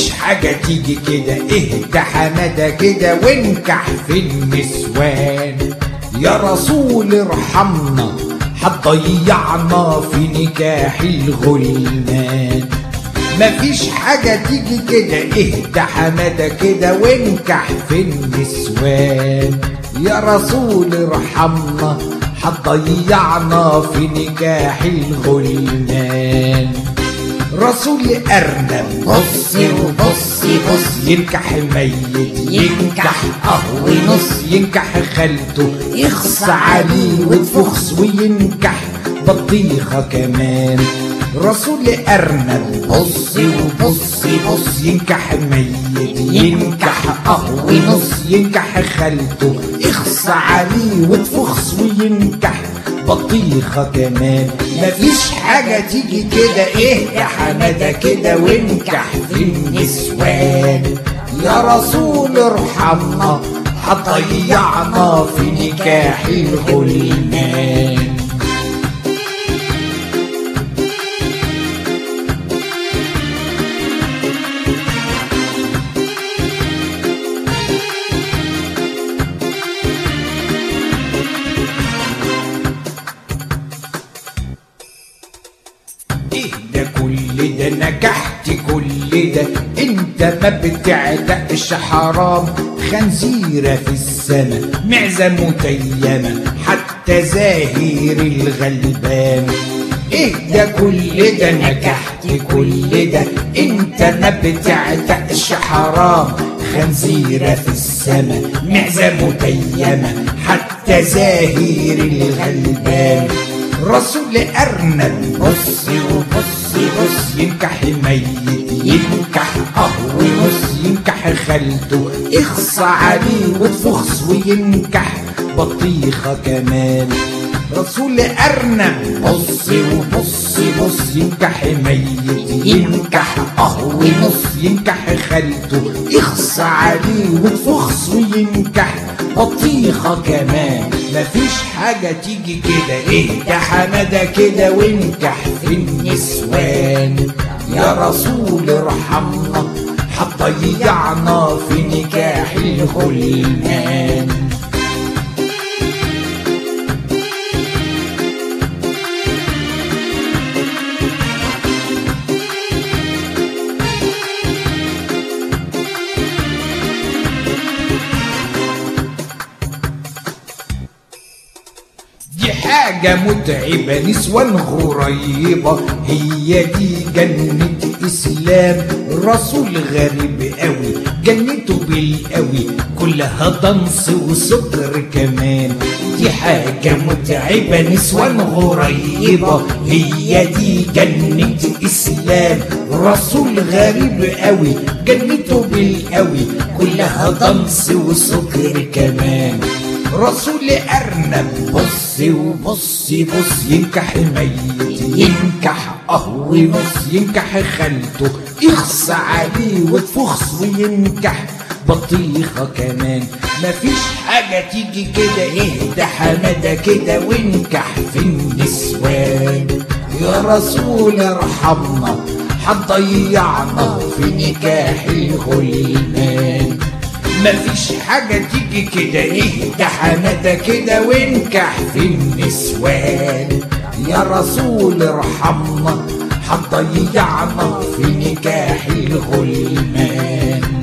حاجة تيجي كده. اهدى حمادة كده وانكح في النسوان. يا رسول ارحمنا هتضيعنا في نكاح الغلمان. مفيش حاجة تيجي كده. اهدى حمادة كده وانكح في النسوان. يا رسول ارحمنا هتضيعنا في نكاح الغلمان. رسول أرنب. بصي وبصي بص ينكح الميت ينكح قهوة نص ينكح خالته. يخص عليه وتفخس وينكح بطيخة كمان. رسول أرنب. بصي وبصي بص ينكح ميت ينكح قهوة نص ينكح خالته. اخص عليه وتفخس وينكح بطيخة كمان مفيش حاجة تيجي كده يا حمادة كده وانكح في النسوان. يا رسول ارحمنا هتضيعنا في نكاح الغلمان. ده كل ده نجحت كل ده أنت ما بتعتقش حرام. خنزيرة في السما معزة متيمة حتى زاهر الغلبان. إيه ده كل ده نجحت كل ده أنت ما بتعتقش حرام. خنزيرة في السما معزة متيمة حتى زاهر الغلبان. رسول أرنب بصي بص ينكح ميت ينكح قهوة نص ينكح خالته. اخص عليه وتفخس وينكح بطيخة كمان رسول أرنب. بصي وبصي بص ينكح ميت ينكح قهوة نص ينكح خالته. إخص عليه وتفخس وينكح بطيخة كمان. مفيش حاجة تيجي كده إيه ده حمادة كده وانكح في النسوان. يا رسول ارحمنا هتضيعنا في نكاح الغلمان. دي حاجة متعبة نسوان غريبة. هي دي جنة إسلام. رسول غريب قوي جنته بالقوي كلها ضنس وسكر كمان. دي حاجة متعبة نسوان غريبة. هي دي جنة إسلام. رسول غريب قوي جنته بالقوي كلها ضنس وسكر كمان. رسول أرنب. بص وبص بص ينكح ميت ينكح قهوة نص ينكح خالته. يخص عليه وتفخس وينكح. بطيخة كمان. مفيش حاجة تيجي كده اهدى حمادة كده وانكح في النسوان. يا رسول ارحمنا هتضيعنا في نكاح الغلمان. مفيش حاجة تيجي كده اهدى حمادة كده وانكح في النسوان. يا رسول ارحمنا هتضيعنا في نكاح الغلمان.